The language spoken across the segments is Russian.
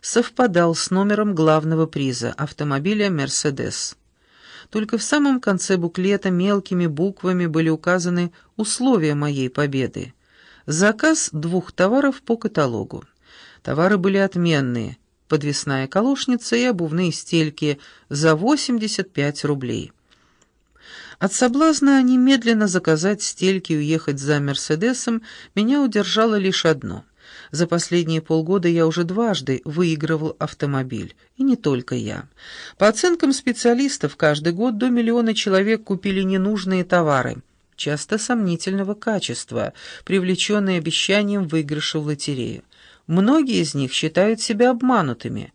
совпадал с номером главного приза – автомобиля «Мерседес». Только в самом конце буклета мелкими буквами были указаны условия моей победы. Заказ двух товаров по каталогу. Товары были отменные. Подвесная колошница и обувные стельки за 85 рублей. От соблазна немедленно заказать стельки и уехать за «Мерседесом» меня удержало лишь одно. За последние полгода я уже дважды выигрывал автомобиль, и не только я. По оценкам специалистов, каждый год до миллиона человек купили ненужные товары, часто сомнительного качества, привлеченные обещанием выигрыша в лотерею. Многие из них считают себя обманутыми.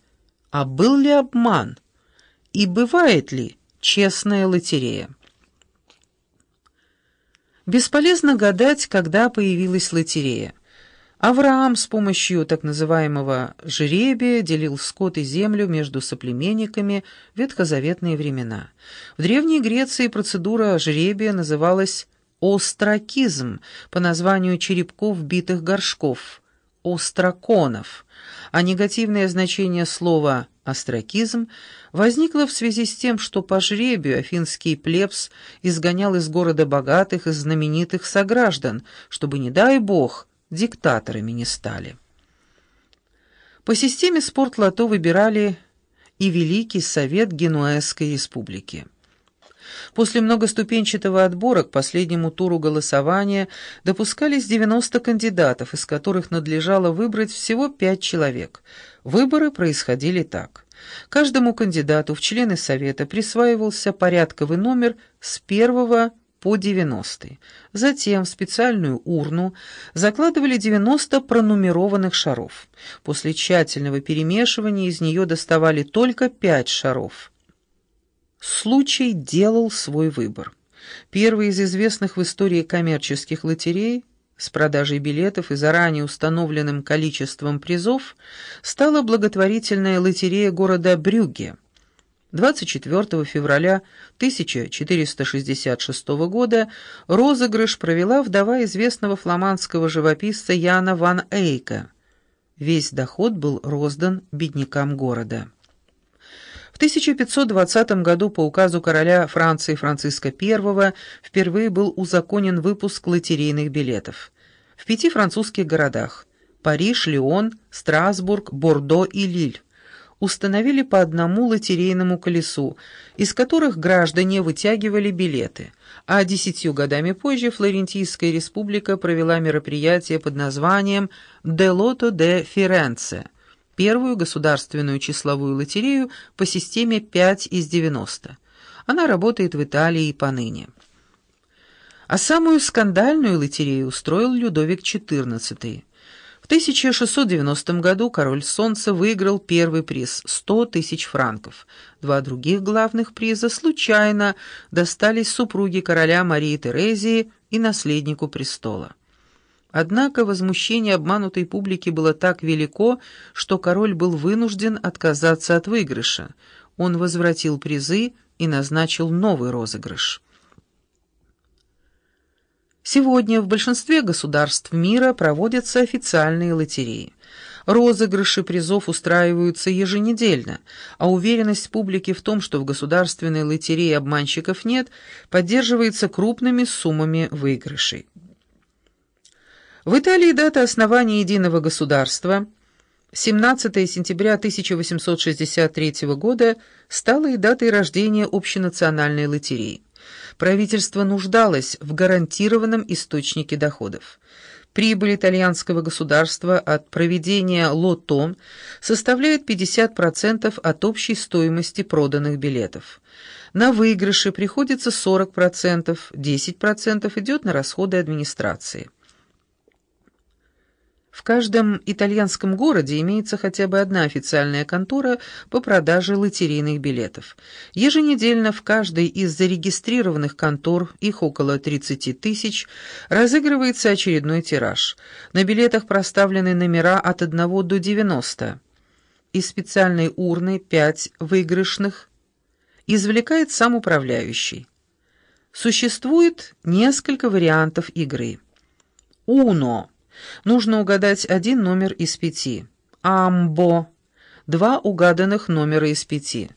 А был ли обман? И бывает ли честная лотерея? Бесполезно гадать, когда появилась лотерея. Авраам с помощью так называемого «жребия» делил скот и землю между соплеменниками в ветхозаветные времена. В Древней Греции процедура жребия называлась «остракизм» по названию черепков битых горшков – «остраконов», а негативное значение слова «остракизм» возникло в связи с тем, что по жребию афинский плебс изгонял из города богатых и знаменитых сограждан, чтобы, не дай бог, диктаторами не стали. По системе спортлото выбирали и Великий Совет Генуэзской Республики. После многоступенчатого отбора к последнему туру голосования допускались 90 кандидатов, из которых надлежало выбрать всего 5 человек. Выборы происходили так. Каждому кандидату в члены Совета присваивался порядковый номер с первого по 90. Затем в специальную урну закладывали 90 пронумерованных шаров. После тщательного перемешивания из нее доставали только 5 шаров. Случай делал свой выбор. Первый из известных в истории коммерческих лотерей с продажей билетов и заранее установленным количеством призов стала благотворительная лотерея города Брюгге. 24 февраля 1466 года розыгрыш провела вдова известного фламандского живописца Яна ван Эйка. Весь доход был роздан беднякам города. В 1520 году по указу короля Франции Франциска I впервые был узаконен выпуск лотерейных билетов. В пяти французских городах – Париж, Лион, Страсбург, Бордо и Лиль установили по одному лотерейному колесу, из которых граждане вытягивали билеты, а десятью годами позже Флорентийская республика провела мероприятие под названием «De Lotto de Firenze» — первую государственную числовую лотерею по системе 5 из 90. Она работает в Италии и поныне. А самую скандальную лотерею устроил Людовик XIV — в 1690 году король Солнца выиграл первый приз – 100 тысяч франков. Два других главных приза случайно достались супруге короля Марии Терезии и наследнику престола. Однако возмущение обманутой публики было так велико, что король был вынужден отказаться от выигрыша. Он возвратил призы и назначил новый розыгрыш. Сегодня в большинстве государств мира проводятся официальные лотереи. Розыгрыши призов устраиваются еженедельно, а уверенность публики в том, что в государственной лотерее обманщиков нет, поддерживается крупными суммами выигрышей. В Италии дата основания единого государства 17 сентября 1863 года стала и датой рождения общенациональной лотереи правительство нуждалось в гарантированном источнике доходов. Прибыль итальянского государства от проведения лото составляет 50% от общей стоимости проданных билетов. На выигрыши приходится 40%, 10% идет на расходы администрации. В каждом итальянском городе имеется хотя бы одна официальная контора по продаже лотерейных билетов. Еженедельно в каждой из зарегистрированных контор, их около 30 тысяч, разыгрывается очередной тираж. На билетах проставлены номера от 1 до 90. Из специальной урны 5 выигрышных извлекает сам управляющий. Существует несколько вариантов игры. Уно – Нужно угадать один номер из пяти. Амбо. два угаданных номера из пяти.